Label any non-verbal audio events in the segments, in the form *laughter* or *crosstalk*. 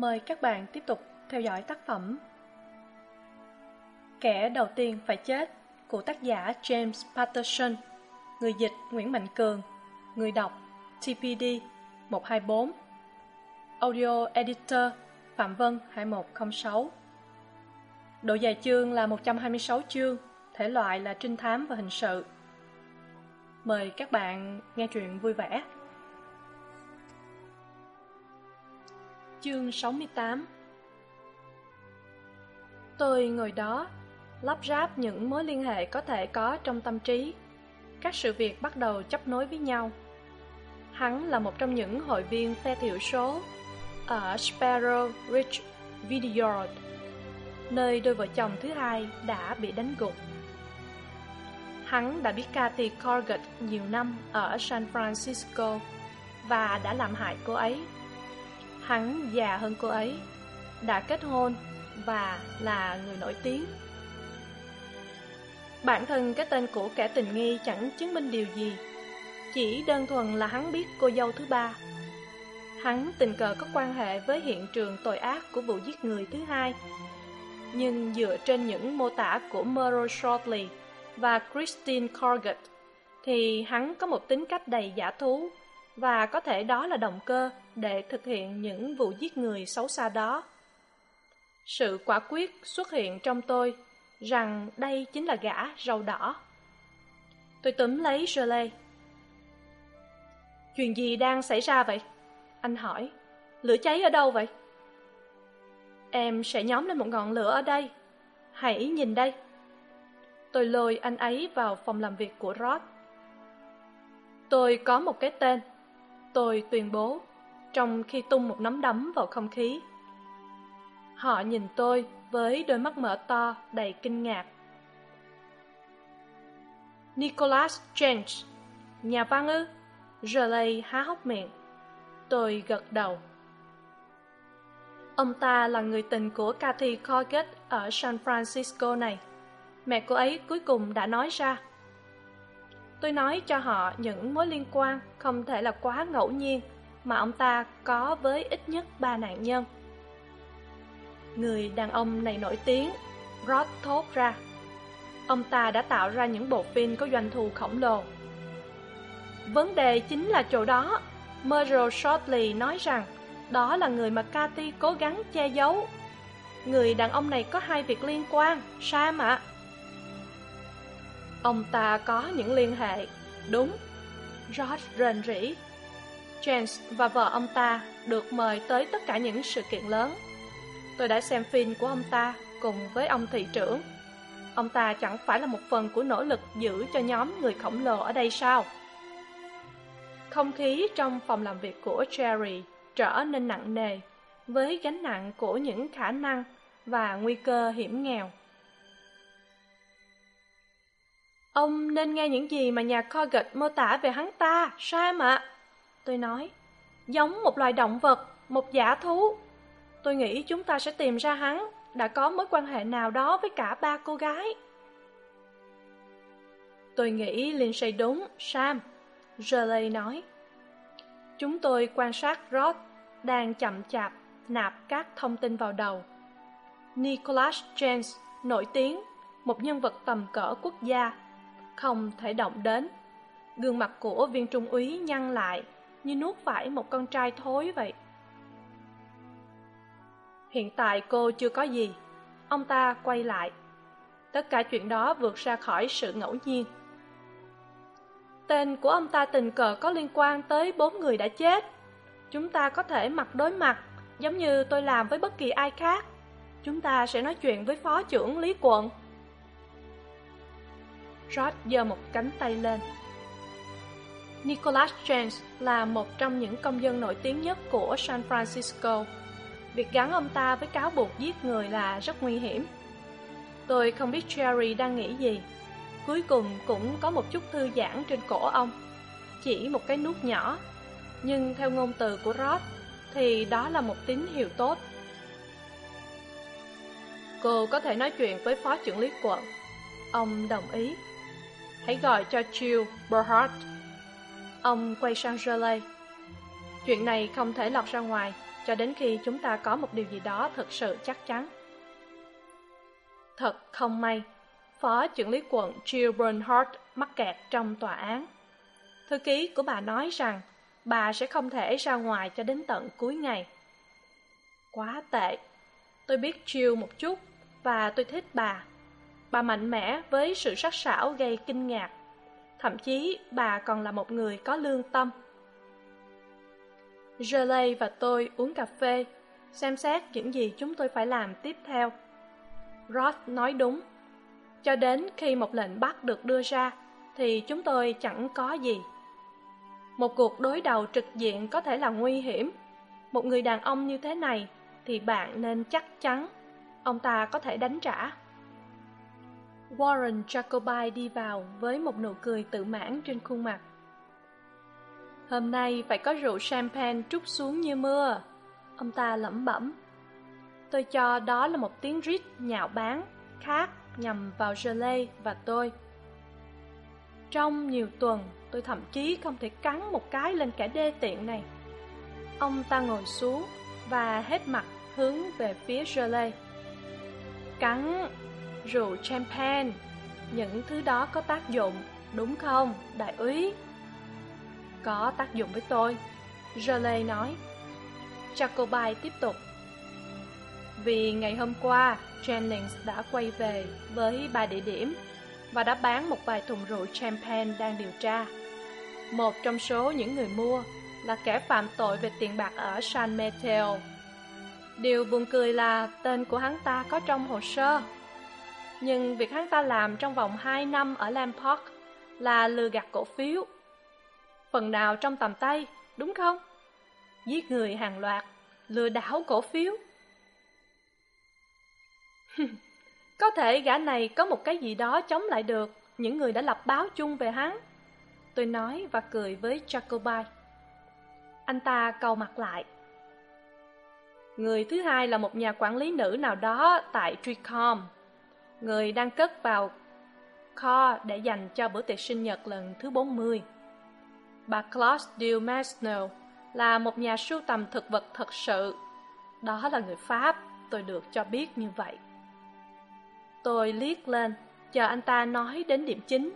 Mời các bạn tiếp tục theo dõi tác phẩm Kẻ đầu tiên phải chết của tác giả James Patterson, Người dịch Nguyễn Mạnh Cường, Người đọc TPD 124 Audio Editor Phạm Vân 2106 Độ dài chương là 126 chương, Thể loại là trinh thám và hình sự. Mời các bạn nghe truyện vui vẻ. Chương 68 Tôi ngồi đó, lắp ráp những mối liên hệ có thể có trong tâm trí. Các sự việc bắt đầu chấp nối với nhau. Hắn là một trong những hội viên phe thiểu số ở Sparrow Ridge Vineyard, nơi đôi vợ chồng thứ hai đã bị đánh gục. Hắn đã biết Kathy Corgett nhiều năm ở San Francisco và đã làm hại cô ấy Hắn già hơn cô ấy, đã kết hôn và là người nổi tiếng. Bản thân cái tên của kẻ tình nghi chẳng chứng minh điều gì, chỉ đơn thuần là hắn biết cô dâu thứ ba. Hắn tình cờ có quan hệ với hiện trường tội ác của vụ giết người thứ hai. Nhưng dựa trên những mô tả của Merle Shortley và Christine Corgett, thì hắn có một tính cách đầy giả thú và có thể đó là động cơ để thực hiện những vụ giết người xấu xa đó. Sự quả quyết xuất hiện trong tôi rằng đây chính là gã râu đỏ. Tôi túm lấy Shirley. Chuyện gì đang xảy ra vậy? Anh hỏi. Lửa cháy ở đâu vậy? Em sẽ nhóm lên một ngọn lửa ở đây. Hãy nhìn đây. Tôi lôi anh ấy vào phòng làm việc của Rod. Tôi có một cái tên tôi tuyên bố, trong khi tung một nắm đấm vào không khí. Họ nhìn tôi với đôi mắt mở to đầy kinh ngạc. Nicholas james nhà văn ư? Riley há hốc miệng. Tôi gật đầu. Ông ta là người tình của Kathy Corgett ở San Francisco này. Mẹ cô ấy cuối cùng đã nói ra tôi nói cho họ những mối liên quan không thể là quá ngẫu nhiên mà ông ta có với ít nhất ba nạn nhân. Người đàn ông này nổi tiếng, rod thốt ra. Ông ta đã tạo ra những bộ phim có doanh thu khổng lồ. Vấn đề chính là chỗ đó merle shortley nói rằng đó là người mà cathy cố gắng che giấu. Người đàn ông này có hai việc liên quan, sam ạ ông ta có những liên hệ. Đúng. George rền rỉ james và vợ ông ta được mời tới tất cả những sự kiện lớn. Tôi đã xem phim của ông ta cùng với ông thị trưởng. Ông ta chẳng phải là một phần của nỗ lực giữ cho nhóm người khổng lồ ở đây sao? Không khí trong phòng làm việc của jerry trở nên nặng nề với gánh nặng của những khả năng và nguy cơ hiểm nghèo. Ông nên nghe những gì mà nhà corgett mô tả về hắn ta, sam ạ. Tôi nói, giống một loài động vật, một giả thú. Tôi nghĩ chúng ta sẽ tìm ra hắn, đã có mối quan hệ nào đó với cả ba cô gái. Tôi nghĩ lindsay đúng, sam, Riley nói. Chúng tôi quan sát rod đang chậm chạp nạp các thông tin vào đầu. Nicholas james, nổi tiếng, một nhân vật tầm cỡ quốc gia không thể động đến. Gương mặt của viên trung úy nhăn lại, như nuốt phải một con trai thối vậy. Hiện tại cô chưa có gì, ông ta quay lại. Tất cả chuyện đó vượt ra khỏi sự ngẫu nhiên. Tên của ông ta tình cờ có liên quan tới bốn người đã chết. Chúng ta có thể mặt đối mặt, giống như tôi làm với bất kỳ ai khác. Chúng ta sẽ nói chuyện với phó trưởng lý quận. Rod giơ một cánh tay lên. Nicholas james là một trong những công dân nổi tiếng nhất của san francisco. Việc gắn ông ta với cáo buộc giết người là rất nguy hiểm. Tôi không biết jerry đang nghĩ gì. Cuối cùng cũng có một chút thư giãn trên cổ ông. Chỉ một cái nút nhỏ. Nhưng theo ngôn từ của rod thì đó là một tín hiệu tốt. Cô có thể nói chuyện với phó trưởng lý quận. Ông đồng ý hãy gọi cho Jill Burhart. Ông quay sang Shirley. chuyện này không thể lọt ra ngoài, cho đến khi chúng ta có một điều gì đó thực sự chắc chắn. Thật không may, phó trưởng lý quận jill bernhardt mắc kẹt trong tòa án. Thư ký của bà nói rằng, bà sẽ không thể ra ngoài cho đến tận cuối ngày. Quá tệ. Tôi biết jill một chút, và tôi thích bà bà mạnh mẽ với sự sắc sảo gây kinh ngạc. Thậm chí, bà còn là một người có lương tâm. Jolie và tôi uống cà phê, xem xét những gì chúng tôi phải làm tiếp theo. Roth nói đúng. Cho đến khi một lệnh bắt được đưa ra, thì chúng tôi chẳng có gì. Một cuộc đối đầu trực diện có thể là nguy hiểm. Một người đàn ông như thế này thì bạn nên chắc chắn ông ta có thể đánh trả warren jacobi đi vào với một nụ cười tự mãn trên khuôn mặt. Hôm nay phải có rượu champagne trút xuống như mưa. Ông ta lẩm bẩm. Tôi cho đó là một tiếng rít nhạo báng, khác nhằm vào gelée và tôi. Trong nhiều tuần, tôi thậm chí không thể cắn một cái lên kẻ đê tiện này. Ông ta ngồi xuống và hết mặt hướng về phía gelée cắn rượu champagne. Những thứ đó có tác dụng, đúng không, đại úy? Có tác dụng với tôi Jolie nói. Jacobi tiếp tục. Vì ngày hôm qua, Jennings đã quay về với ba địa điểm và đã bán một vài thùng rượu champagne đang điều tra. Một trong số những người mua là kẻ phạm tội về tiền bạc ở san mateo. Điều buồn cười là tên của hắn ta có trong hồ sơ nhưng việc hắn ta làm trong vòng hai năm ở lam park là lừa gạt cổ phiếu. Phần nào trong tầm tay, đúng không? Giết người hàng loạt, lừa đảo cổ phiếu. *laughs* Có thể gã này có một cái gì đó chống lại được những người đã lập báo chung về hắn. Tôi nói và cười với jacobi. Anh ta cầu mặt lại. Người thứ hai là một nhà quản lý nữ nào đó tại tricom người đang cất vào kho để dành cho bữa tiệc sinh nhật lần thứ bốn mươi. Bà claude Dumasno là một nhà sưu tầm thực vật thật sự. Đó là người pháp, tôi được cho biết như vậy. Tôi liếc lên, chờ anh ta nói đến điểm chính.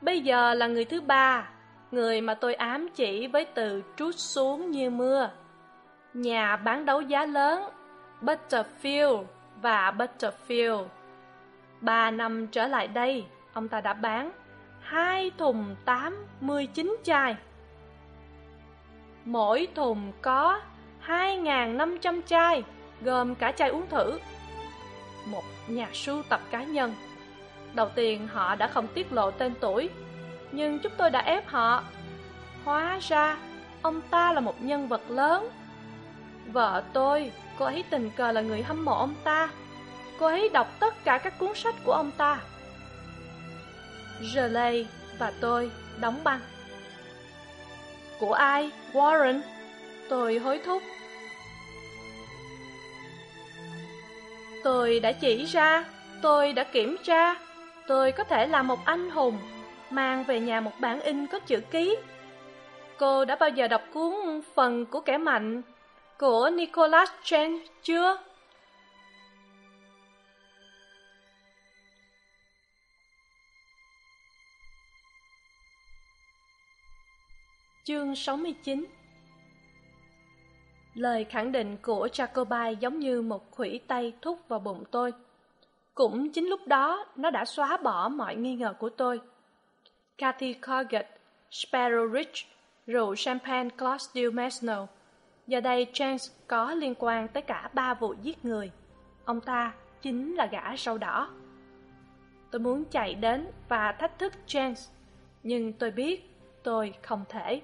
Bây giờ là người thứ ba, người mà tôi ám chỉ với từ trút xuống như mưa. Nhà bán đấu giá lớn, butterfield và butterfield ba năm trở lại đây, ông ta đã bán hai thùng tám mươi chín chai. Mỗi thùng có hai năm trăm chai, gồm cả chai uống thử. Một nhà sưu tập cá nhân. Đầu tiên họ đã không tiết lộ tên tuổi, nhưng chúng tôi đã ép họ. Hóa ra, ông ta là một nhân vật lớn. Vợ tôi cô ấy tình cờ là người hâm mộ ông ta. Cô ấy đọc tất cả các cuốn sách của ông ta. Jolie và tôi đóng băng. Của ai? Warren. Tôi hối thúc. Tôi đã chỉ ra. Tôi đã kiểm tra. Tôi có thể là một anh hùng mang về nhà một bản in có chữ ký. Cô đã bao giờ đọc cuốn phần của kẻ mạnh? Của nicholas chen chưa? Chương sáu mươi chín. Lời khẳng định của jacobi giống như một khủy tay thúc vào bụng tôi. Cũng chính lúc đó, nó đã xóa bỏ mọi nghi ngờ của tôi. Cathy corgett sparrow ridge, rượu champagne claude mesno giờ đây James có liên quan tới cả ba vụ giết người. Ông ta chính là gã sâu đỏ. Tôi muốn chạy đến và thách thức James, nhưng tôi biết tôi không thể.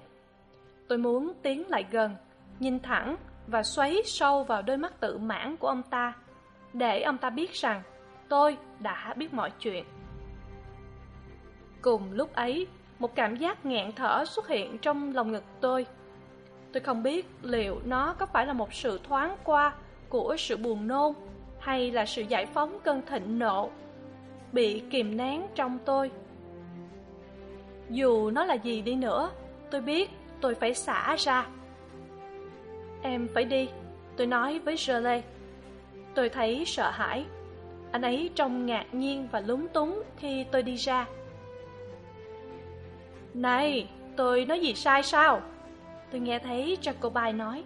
Tôi muốn tiến lại gần nhìn thẳng và xoáy sâu vào đôi mắt tự mãn của ông ta để ông ta biết rằng tôi đã biết mọi chuyện. Cùng lúc ấy một cảm giác nghẹn thở xuất hiện trong lòng ngực tôi tôi không biết liệu nó có phải là một sự thoáng qua của sự buồn nôn hay là sự giải phóng cơn thịnh nộ bị kìm nén trong tôi. Dù nó là gì đi nữa, tôi biết tôi phải xả ra. Em phải đi, tôi nói với Shirley. Tôi thấy sợ hãi. Anh ấy trông ngạc nhiên và lúng túng khi tôi đi ra. Này, tôi nói gì sai sao? Tôi nghe thấy jacobi nói,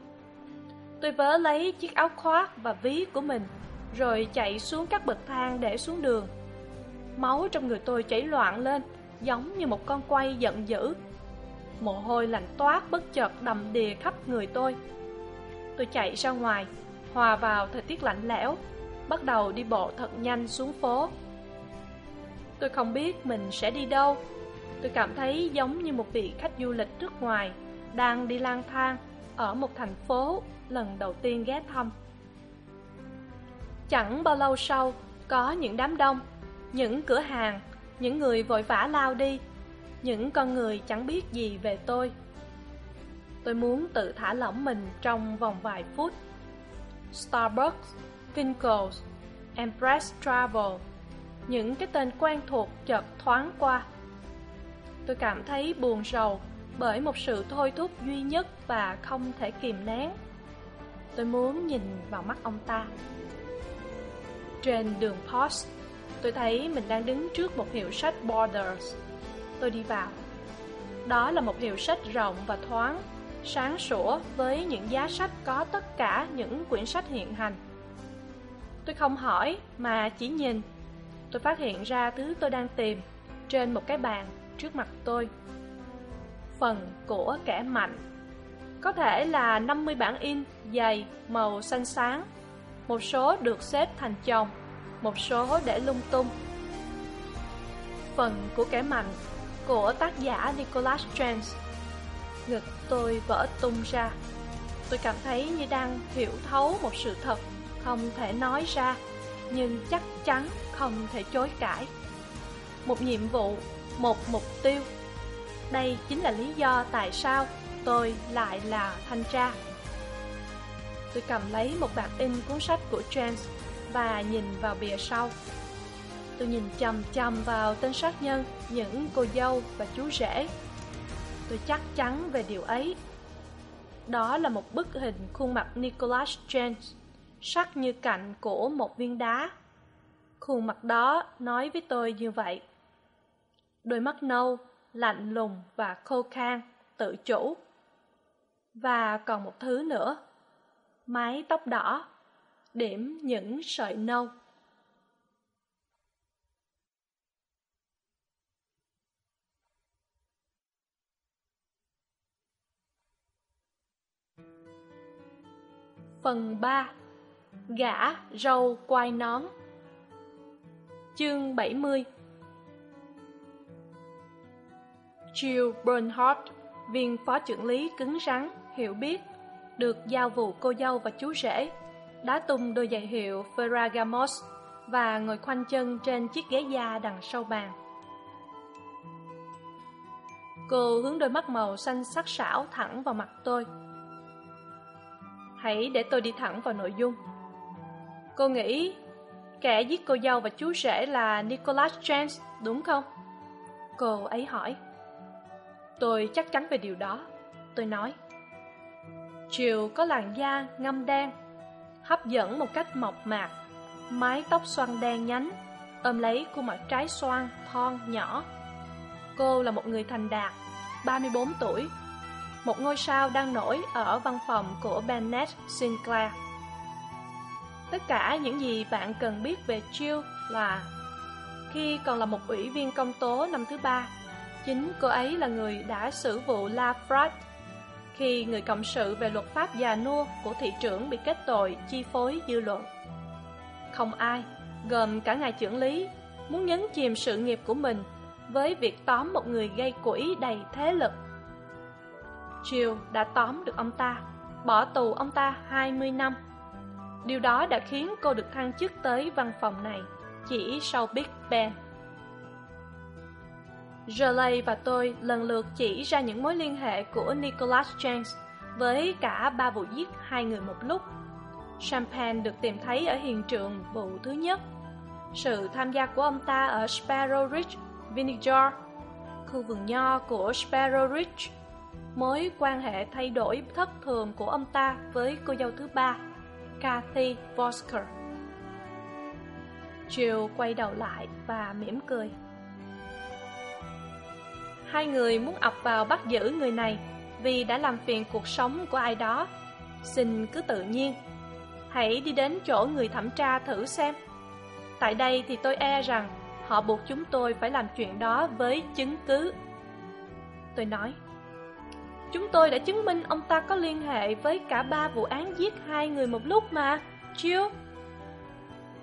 tôi vớ lấy chiếc áo khoác và ví của mình, rồi chạy xuống các bậc thang để xuống đường. Máu trong người tôi chảy loạn lên, giống như một con quay giận dữ. Mồ hôi lạnh toát bất chợt đầm đìa khắp người tôi. Tôi chạy ra ngoài, hòa vào thời tiết lạnh lẽo, bắt đầu đi bộ thật nhanh xuống phố. Tôi không biết mình sẽ đi đâu. Tôi cảm thấy giống như một vị khách du lịch nước ngoài đang đi lang thang ở một thành phố lần đầu tiên ghé thăm. Chẳng bao lâu sau, có những đám đông, những cửa hàng, những người vội vã lao đi, những con người chẳng biết gì về tôi. Tôi muốn tự thả lỏng mình trong vòng vài phút. Starbucks kinkles empress travel, những cái tên quen thuộc chợt thoáng qua. Tôi cảm thấy buồn rầu bởi một sự thôi thúc duy nhất và không thể kìm nén. Tôi muốn nhìn vào mắt ông ta. Trên đường post, tôi thấy mình đang đứng trước một hiệu sách borders. Tôi đi vào. Đó là một hiệu sách rộng và thoáng, sáng sủa với những giá sách có tất cả những quyển sách hiện hành. Tôi không hỏi, mà chỉ nhìn. Tôi phát hiện ra thứ tôi đang tìm trên một cái bàn trước mặt tôi phần của kẻ mạnh. Có thể là năm mươi bản in dày, màu xanh sáng. Một số được xếp thành chồng, một số để lung tung. Phần của kẻ mạnh của tác giả nicholas Strange ngực tôi vỡ tung ra. Tôi cảm thấy như đang hiểu thấu một sự thật không thể nói ra, nhưng chắc chắn không thể chối cãi. Một nhiệm vụ, một mục tiêu đây chính là lý do tại sao tôi lại là thanh tra. Tôi cầm lấy một bản in cuốn sách của james và nhìn vào bìa sau. Tôi nhìn chầm chầm vào tên sát nhân, những cô dâu và chú rể. Tôi chắc chắn về điều ấy. Đó là một bức hình khuôn mặt nicholas james, sắc như cạnh của một viên đá. Khuôn mặt đó nói với tôi như vậy. Đôi mắt nâu lạnh lùng và khô khan, tự chủ. Và còn một thứ nữa, mái tóc đỏ, điểm những sợi nâu. Phần ba, Gã râu quai nón. Chương bảy mươi. Jill Bernhardt, viên phó trưởng lý cứng rắn, hiểu biết, được giao vụ cô dâu và chú rể, đã tung đôi giày hiệu Ferragamos và ngồi khoanh chân trên chiếc ghế da đằng sau bàn. Cô hướng đôi mắt màu xanh sắc sảo thẳng vào mặt tôi. Hãy để tôi đi thẳng vào nội dung. Cô nghĩ kẻ giết cô dâu và chú rể là Nicholas James, đúng không? Cô ấy hỏi. Tôi chắc chắn về điều đó, tôi nói. Triều có làn da ngâm đen, hấp dẫn một cách mộc mạc, mái tóc xoăn đen nhánh, ôm lấy khuôn mặt trái xoan, thon, nhỏ. Cô là một người thành đạt, ba mươi bốn tuổi, một ngôi sao đang nổi ở văn phòng của Bennett Sinclair. Tất cả những gì bạn cần biết về Jill là khi còn là một ủy viên công tố năm thứ ba Chính cô ấy là người đã xử vụ La Fraud khi người cộng sự về luật pháp già nua của thị trưởng bị kết tội chi phối dư luận. Không ai, gồm cả ngài trưởng lý, muốn nhấn chìm sự nghiệp của mình với việc tóm một người gây quỹ đầy thế lực. triều đã tóm được ông ta, bỏ tù ông ta hai mươi năm. Điều đó đã khiến cô được thăng chức tới văn phòng này chỉ sau Big Ben. Jolley và tôi lần lượt chỉ ra những mối liên hệ của Nicholas James với cả ba vụ giết hai người một lúc. Champagne được tìm thấy ở hiện trường vụ thứ nhất. Sự tham gia của ông ta ở Sparrow Ridge, Vineyard, khu vườn nho của Sparrow Ridge, mối quan hệ thay đổi thất thường của ông ta với cô dâu thứ ba kathy vosker jill quay đầu lại và mỉm cười hai người muốn ập vào bắt giữ người này vì đã làm phiền cuộc sống của ai đó. Xin cứ tự nhiên, hãy đi đến chỗ người thẩm tra thử xem. Tại đây thì tôi e rằng họ buộc chúng tôi phải làm chuyện đó với chứng cứ. Tôi nói, chúng tôi đã chứng minh ông ta có liên hệ với cả ba vụ án giết hai người một lúc mà chiêu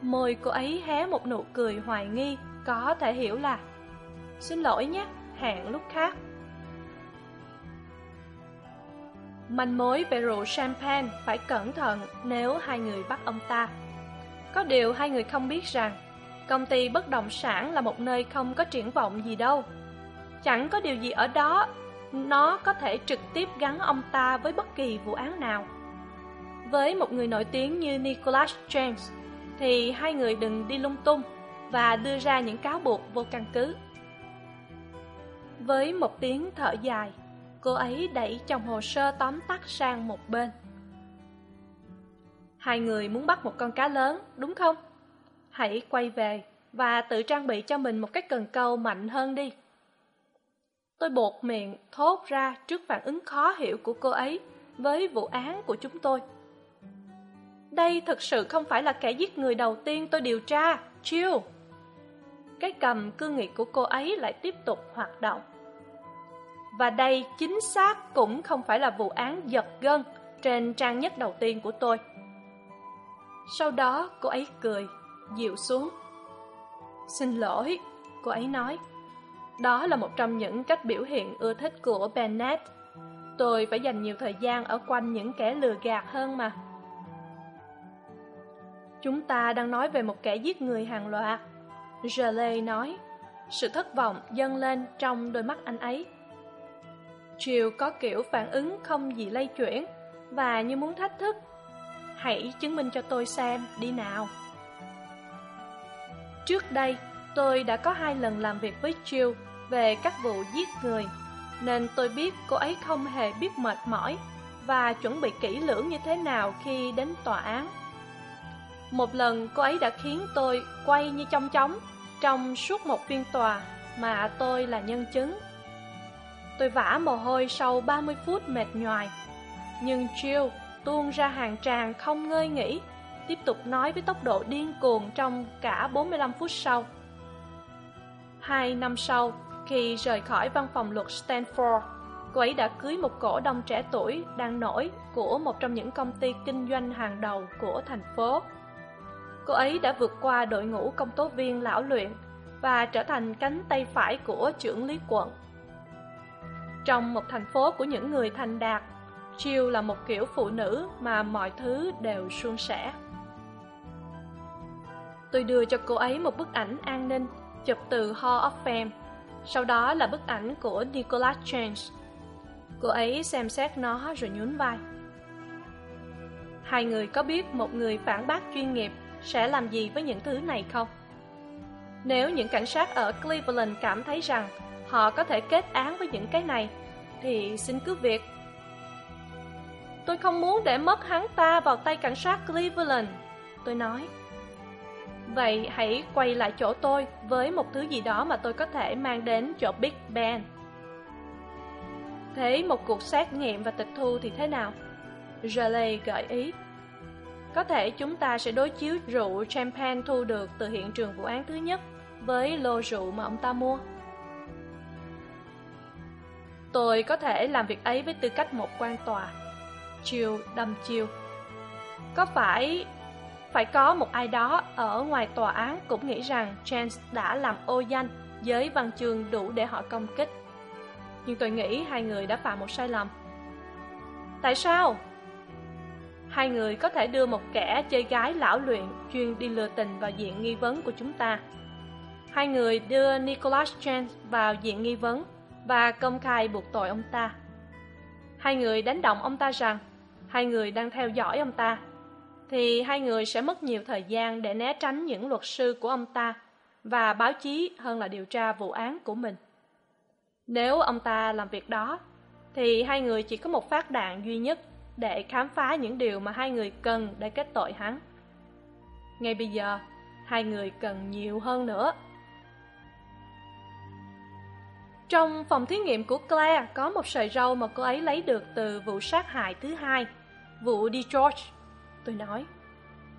môi cô ấy hé một nụ cười hoài nghi, có thể hiểu là, xin lỗi nhé hẹn lúc khác. Manh mối về rượu champagne phải cẩn thận nếu hai người bắt ông ta. Có điều hai người không biết rằng, công ty bất động sản là một nơi không có triển vọng gì đâu. Chẳng có điều gì ở đó, nó có thể trực tiếp gắn ông ta với bất kỳ vụ án nào. Với một người nổi tiếng như nicholas james, thì hai người đừng đi lung tung và đưa ra những cáo buộc vô căn cứ với một tiếng thở dài. Cô ấy đẩy chồng hồ sơ tóm tắt sang một bên. Hai người muốn bắt một con cá lớn, đúng không? Hãy quay về và tự trang bị cho mình một cái cần câu mạnh hơn đi. Tôi buộc miệng thốt ra trước phản ứng khó hiểu của cô ấy với vụ án của chúng tôi. Đây thực sự không phải là kẻ giết người đầu tiên tôi điều tra chill cái cầm cương nghị của cô ấy lại tiếp tục hoạt động và đây chính xác cũng không phải là vụ án giật gân trên trang nhất đầu tiên của tôi. Sau đó, cô ấy cười, dịu xuống. Xin lỗi, cô ấy nói. Đó là một trong những cách biểu hiện ưa thích của bennett. Tôi phải dành nhiều thời gian ở quanh những kẻ lừa gạt hơn mà. Chúng ta đang nói về một kẻ giết người hàng loạt. Jolie nói, sự thất vọng dâng lên trong đôi mắt anh ấy. Triều có kiểu phản ứng không gì lay chuyển, và như muốn thách thức, hãy chứng minh cho tôi xem đi nào. Trước đây, tôi đã có hai lần làm việc với Jill về các vụ giết người, nên tôi biết cô ấy không hề biết mệt mỏi và chuẩn bị kỹ lưỡng như thế nào khi đến tòa án. Một lần cô ấy đã khiến tôi quay như trong chóng trong suốt một phiên tòa mà tôi là nhân chứng tôi vã mồ hôi sau ba mươi phút mệt nhoài. Nhưng jill tuôn ra hàng tràng không ngơi nghỉ, tiếp tục nói với tốc độ điên cuồng trong cả bốn mươi lăm phút sau. Hai năm sau, khi rời khỏi văn phòng luật stanford, cô ấy đã cưới một cổ đông trẻ tuổi đang nổi của một trong những công ty kinh doanh hàng đầu của thành phố. Cô ấy đã vượt qua đội ngũ công tố viên lão luyện và trở thành cánh tay phải của trưởng lý quận trong một thành phố của những người thành đạt. Jill là một kiểu phụ nữ mà mọi thứ đều suôn sẻ. Tôi đưa cho cô ấy một bức ảnh an ninh, chụp từ hall of fame. Sau đó là bức ảnh của nicholas james cô ấy xem xét nó rồi nhún vai. Hai người có biết một người phản bác chuyên nghiệp sẽ làm gì với những thứ này không? Nếu những cảnh sát ở cleveland cảm thấy rằng họ có thể kết án với những cái này, thì xin cứ việc. Tôi không muốn để mất hắn ta vào tay cảnh sát cleveland, tôi nói. Vậy hãy quay lại chỗ tôi với một thứ gì đó mà tôi có thể mang đến chỗ big ben. Thế một cuộc xét nghiệm và tịch thu thì thế nào? Raleigh gợi ý. Có thể chúng ta sẽ đối chiếu rượu champagne thu được từ hiện trường vụ án thứ nhất với lô rượu mà ông ta mua tôi có thể làm việc ấy với tư cách một quan tòa. Chiêu đâm chiêu. có phải phải có một ai đó ở ngoài tòa án cũng nghĩ rằng chance đã làm ô danh với văn chương đủ để họ công kích. Nhưng tôi nghĩ hai người đã phạm một sai lầm. Tại sao? Hai người có thể đưa một kẻ chơi gái lão luyện chuyên đi lừa tình vào diện nghi vấn của chúng ta. Hai người đưa nicholas chance vào diện nghi vấn và công khai buộc tội ông ta. Hai người đánh động ông ta rằng, hai người đang theo dõi ông ta, thì hai người sẽ mất nhiều thời gian để né tránh những luật sư của ông ta và báo chí hơn là điều tra vụ án của mình. Nếu ông ta làm việc đó, thì hai người chỉ có một phát đạn duy nhất để khám phá những điều mà hai người cần để kết tội hắn. Ngay bây giờ, hai người cần nhiều hơn nữa trong phòng thí nghiệm của claire có một sợi râu mà cô ấy lấy được từ vụ sát hại thứ hai, vụ đi george. Tôi nói,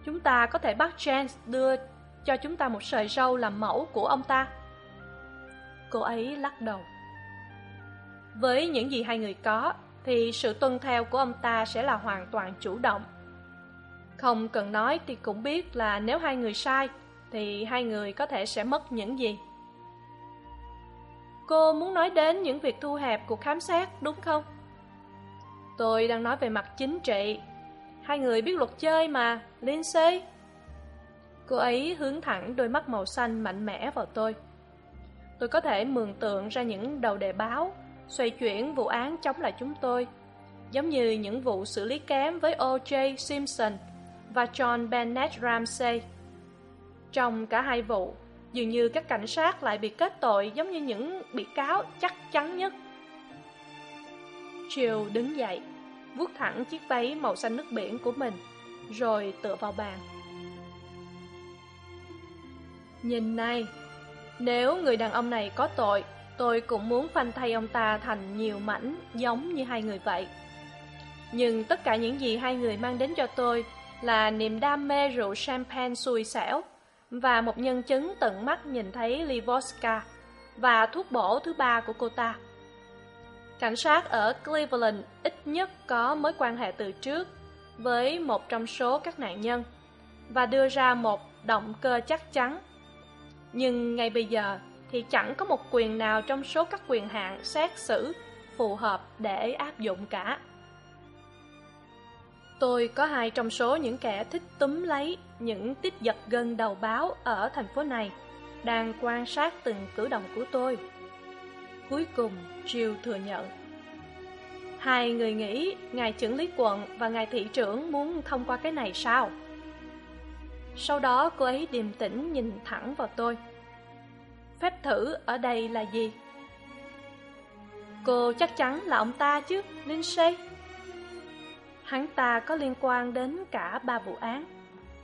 chúng ta có thể bắt Chance đưa cho chúng ta một sợi râu làm mẫu của ông ta. Cô ấy lắc đầu. Với những gì hai người có, thì sự tuân theo của ông ta sẽ là hoàn toàn chủ động. Không cần nói thì cũng biết là nếu hai người sai, thì hai người có thể sẽ mất những gì cô muốn nói đến những việc thu hẹp cuộc khám xét, đúng không? Tôi đang nói về mặt chính trị. Hai người biết luật chơi mà, lindsay. Cô ấy hướng thẳng đôi mắt màu xanh mạnh mẽ vào tôi. Tôi có thể mường tượng ra những đầu đề báo, xoay chuyển vụ án chống lại chúng tôi, giống như những vụ xử lý kém với o j simpson và john bennett ramsey trong cả hai vụ dường như các cảnh sát lại bị kết tội giống như những bị cáo chắc chắn nhất. Triều đứng dậy, vuốt thẳng chiếc váy màu xanh nước biển của mình, rồi tựa vào bàn. Nhìn này, nếu người đàn ông này có tội, tôi cũng muốn phanh thay ông ta thành nhiều mảnh giống như hai người vậy. Nhưng tất cả những gì hai người mang đến cho tôi là niềm đam mê rượu champagne xui xẻo và một nhân chứng tận mắt nhìn thấy livoska và thuốc bổ thứ ba của cô ta. Cảnh sát ở cleveland ít nhất có mối quan hệ từ trước với một trong số các nạn nhân và đưa ra một động cơ chắc chắn. Nhưng ngay bây giờ thì chẳng có một quyền nào trong số các quyền hạn xét xử phù hợp để áp dụng cả tôi có hai trong số những kẻ thích túm lấy những tích giật gân đầu báo ở thành phố này, đang quan sát từng cử động của tôi. Cuối cùng jill thừa nhận. Hai người nghĩ ngài trưởng lý quận và ngài thị trưởng muốn thông qua cái này sao? Sau đó, cô ấy điềm tĩnh nhìn thẳng vào tôi. Phép thử ở đây là gì? Cô chắc chắn là ông ta chứ, lindsay hắn ta có liên quan đến cả ba vụ án.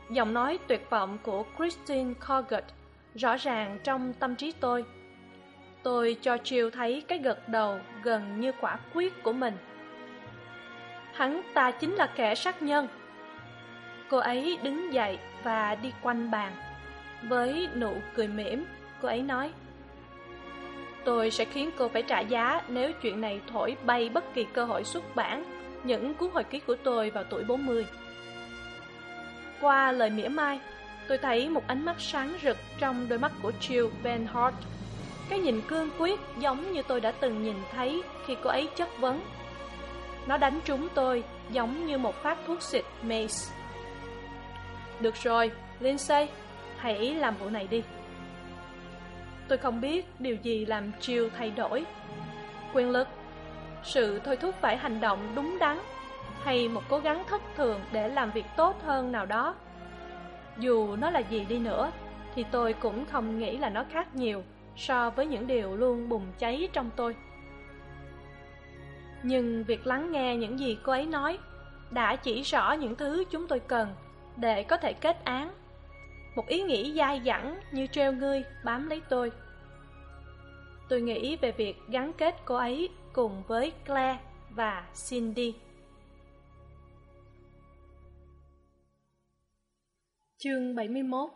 Giọng nói tuyệt vọng của christine corgett rõ ràng trong tâm trí tôi. Tôi cho chiều thấy cái gật đầu gần như quả quyết của mình. Hắn ta chính là kẻ sát nhân. Cô ấy đứng dậy và đi quanh bàn. Với nụ cười mỉm, cô ấy nói, tôi sẽ khiến cô phải trả giá nếu chuyện này thổi bay bất kỳ cơ hội xuất bản những cuốn hồi ký của tôi vào tuổi bốn mươi. Qua lời mỉa mai, tôi thấy một ánh mắt sáng rực trong đôi mắt của jill van hart cái nhìn cương quyết giống như tôi đã từng nhìn thấy khi cô ấy chất vấn. Nó đánh trúng tôi giống như một phát thuốc xịt mace. Được rồi, lindsay, hãy làm vụ này đi. Tôi không biết điều gì làm jill thay đổi. Quyền lực sự thôi thúc phải hành động đúng đắn hay một cố gắng thất thường để làm việc tốt hơn nào đó. Dù nó là gì đi nữa, thì tôi cũng không nghĩ là nó khác nhiều so với những điều luôn bùng cháy trong tôi. Nhưng việc lắng nghe những gì cô ấy nói đã chỉ rõ những thứ chúng tôi cần để có thể kết án. Một ý nghĩ dai dẳng như treo ngươi bám lấy tôi. Tôi nghĩ về việc gắn kết cô ấy cùng với claire và cindy. Chương bảy mươi mốt.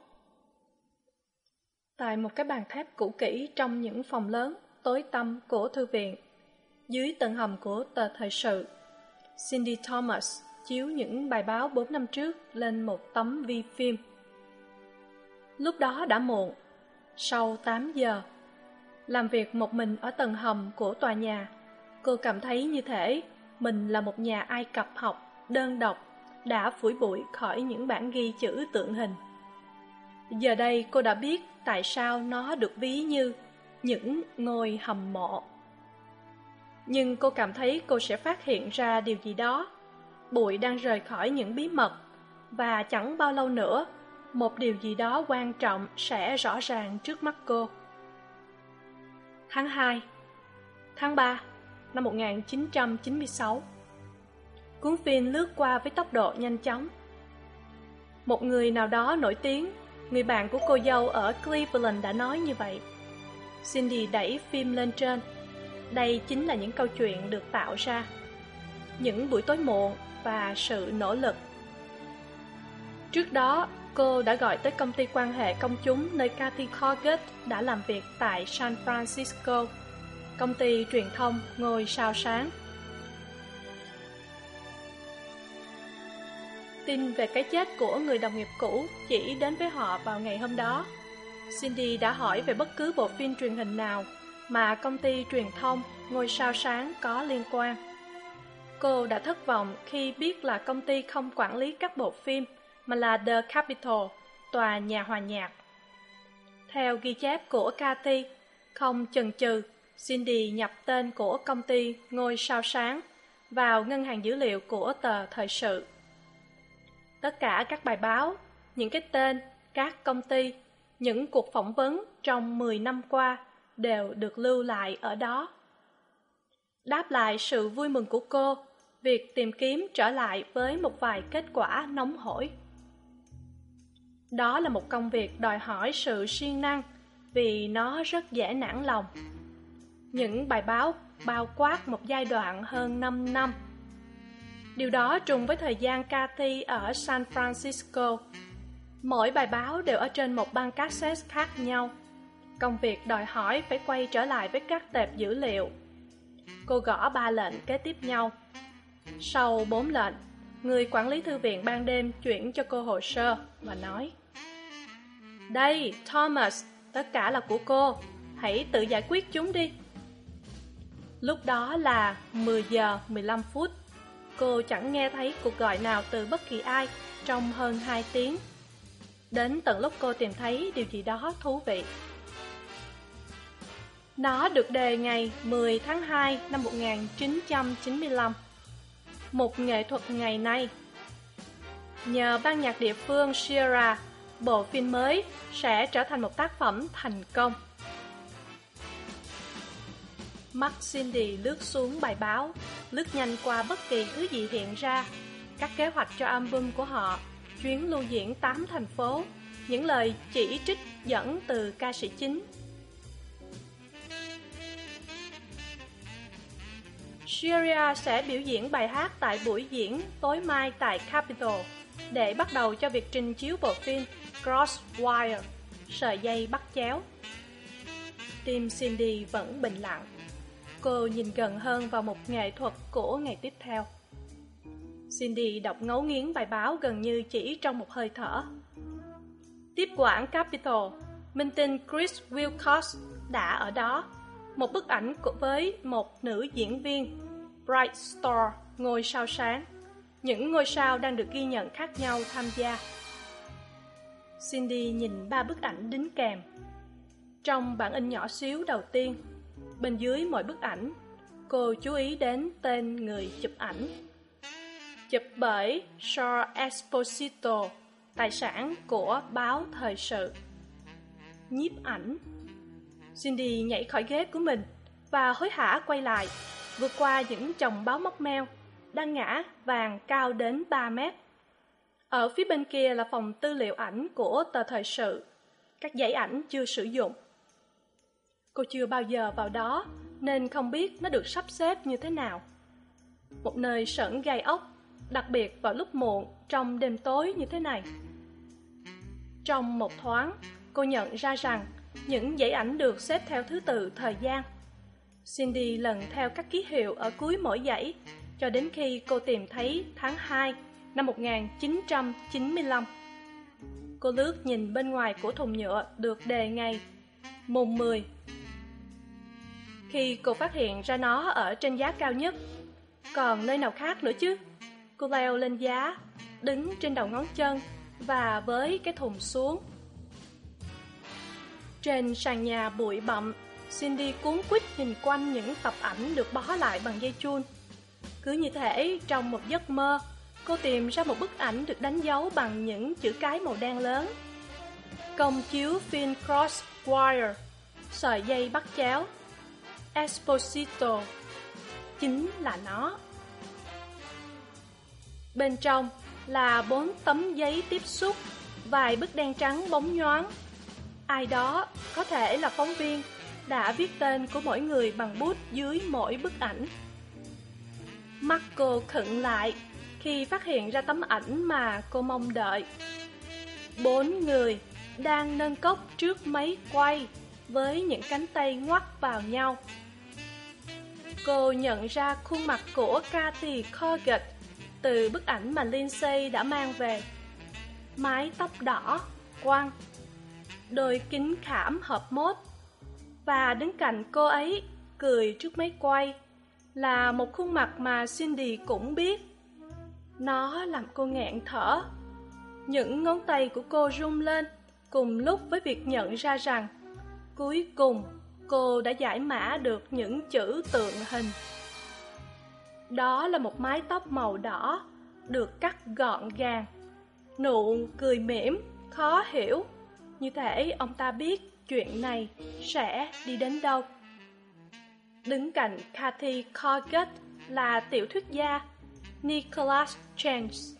Tại một cái bàn thép cũ kỹ trong những phòng lớn, tối tăm của thư viện, dưới tầng hầm của tờ thời sự, cindy thomas chiếu những bài báo bốn năm trước lên một tấm vi phim. Lúc đó đã muộn, sau tám giờ, làm việc một mình ở tầng hầm của tòa nhà cô cảm thấy như thể mình là một nhà ai cập học, đơn độc, đã phủi bụi khỏi những bản ghi chữ tượng hình. Giờ đây cô đã biết tại sao nó được ví như những ngôi hầm mộ. Nhưng cô cảm thấy cô sẽ phát hiện ra điều gì đó. Bụi đang rời khỏi những bí mật, và chẳng bao lâu nữa, một điều gì đó quan trọng sẽ rõ ràng trước mắt cô. Tháng hai. Tháng ba năm 1996. Cuốn phim lướt qua với tốc độ nhanh chóng. Một người nào đó nổi tiếng, người bạn của cô dâu ở Cleveland đã nói như vậy. Cindy đẩy phim lên trên. Đây chính là những câu chuyện được tạo ra. Những buổi tối muộn và sự nỗ lực. Trước đó, cô đã gọi tới công ty quan hệ công chúng nơi Kathy Corgett đã làm việc tại San Francisco, công ty truyền thông ngôi sao sáng. Tin về cái chết của người đồng nghiệp cũ chỉ đến với họ vào ngày hôm đó. Cindy đã hỏi về bất cứ bộ phim truyền hình nào mà công ty truyền thông ngôi sao sáng có liên quan. Cô đã thất vọng khi biết là công ty không quản lý các bộ phim mà là The Capitol, tòa nhà hòa nhạc. Theo ghi chép của Cathy, không chần chừ, Cindy nhập tên của công ty Ngôi Sao Sáng vào ngân hàng dữ liệu của tờ Thời sự. Tất cả các bài báo, những cái tên, các công ty, những cuộc phỏng vấn trong 10 năm qua đều được lưu lại ở đó. Đáp lại sự vui mừng của cô, việc tìm kiếm trở lại với một vài kết quả nóng hổi. Đó là một công việc đòi hỏi sự siêng năng vì nó rất dễ nản lòng. Những bài báo bao quát một giai đoạn hơn 5 năm. Điều đó trùng với thời gian Cathy ở San Francisco. Mỗi bài báo đều ở trên một băng cassette khác nhau. Công việc đòi hỏi phải quay trở lại với các tệp dữ liệu. Cô gõ ba lệnh kế tiếp nhau. Sau bốn lệnh, người quản lý thư viện ban đêm chuyển cho cô hồ sơ và nói Đây, Thomas, tất cả là của cô, hãy tự giải quyết chúng đi. Lúc đó là 10 giờ 15 phút. Cô chẳng nghe thấy cuộc gọi nào từ bất kỳ ai trong hơn 2 tiếng. Đến tận lúc cô tìm thấy điều gì đó thú vị. Nó được đề ngày 10 tháng 2 năm 1995 một nghệ thuật ngày nay. Nhờ ban nhạc địa phương Sierra, bộ phim mới sẽ trở thành một tác phẩm thành công. Mắt Cindy lướt xuống bài báo, lướt nhanh qua bất kỳ thứ gì hiện ra, các kế hoạch cho album của họ, chuyến lưu diễn 8 thành phố, những lời chỉ trích dẫn từ ca sĩ chính Syria sẽ biểu diễn bài hát tại buổi diễn tối mai tại Capitol để bắt đầu cho việc trình chiếu bộ phim Crosswire, sợi dây bắt chéo. Tim Cindy vẫn bình lặng. Cô nhìn gần hơn vào một nghệ thuật của ngày tiếp theo. Cindy đọc ngấu nghiến bài báo gần như chỉ trong một hơi thở. Tiếp quản Capital, minh tinh Chris Wilcox đã ở đó một bức ảnh với một nữ diễn viên Bright Star, ngôi sao sáng. Những ngôi sao đang được ghi nhận khác nhau tham gia. Cindy nhìn ba bức ảnh đính kèm. Trong bản in nhỏ xíu đầu tiên, bên dưới mỗi bức ảnh, cô chú ý đến tên người chụp ảnh. Chụp bởi Shaw Esposito, tài sản của báo thời sự. Nhiếp ảnh Cindy nhảy khỏi ghế của mình và hối hả quay lại, vượt qua những chồng báo móc meo, đang ngã vàng cao đến ba mét. Ở phía bên kia là phòng tư liệu ảnh của tờ thời sự, các dãy ảnh chưa sử dụng. Cô chưa bao giờ vào đó, nên không biết nó được sắp xếp như thế nào. Một nơi sẩn gai ốc, đặc biệt vào lúc muộn trong đêm tối như thế này. Trong một thoáng, cô nhận ra rằng những dãy ảnh được xếp theo thứ tự thời gian. Cindy lần theo các ký hiệu ở cuối mỗi dãy, cho đến khi cô tìm thấy tháng 2 năm 1995. Cô lướt nhìn bên ngoài của thùng nhựa được đề ngày mùng 10. Khi cô phát hiện ra nó ở trên giá cao nhất, còn nơi nào khác nữa chứ? Cô leo lên giá, đứng trên đầu ngón chân và với cái thùng xuống. Trên sàn nhà bụi bặm, Cindy cuốn quýt nhìn quanh những tập ảnh được bó lại bằng dây chun. Cứ như thể trong một giấc mơ, cô tìm ra một bức ảnh được đánh dấu bằng những chữ cái màu đen lớn. Công chiếu fin Cross Wire, sợi dây bắt chéo, Esposito. chính là nó. Bên trong là bốn tấm giấy tiếp xúc, vài bức đen trắng bóng nhoáng. Ai đó có thể là phóng viên, đã viết tên của mỗi người bằng bút dưới mỗi bức ảnh. Mắt cô khựng lại khi phát hiện ra tấm ảnh mà cô mong đợi. Bốn người đang nâng cốc trước máy quay với những cánh tay ngoắt vào nhau cô nhận ra khuôn mặt của Cathy Corgett từ bức ảnh mà Lindsay đã mang về. Mái tóc đỏ quăng đôi kính khảm hợp mốt. Và đứng cạnh cô ấy, cười trước máy quay, là một khuôn mặt mà cindy cũng biết. Nó làm cô nghẹn thở. Những ngón tay của cô rung lên cùng lúc với việc nhận ra rằng cuối cùng cô đã giải mã được những chữ tượng hình. Đó là một mái tóc màu đỏ, được cắt gọn gàng. Nụ cười mỉm, khó hiểu. Như thể ông ta biết chuyện này sẽ đi đến đâu. Đứng cạnh cathy corgett là tiểu thuyết gia nicholas james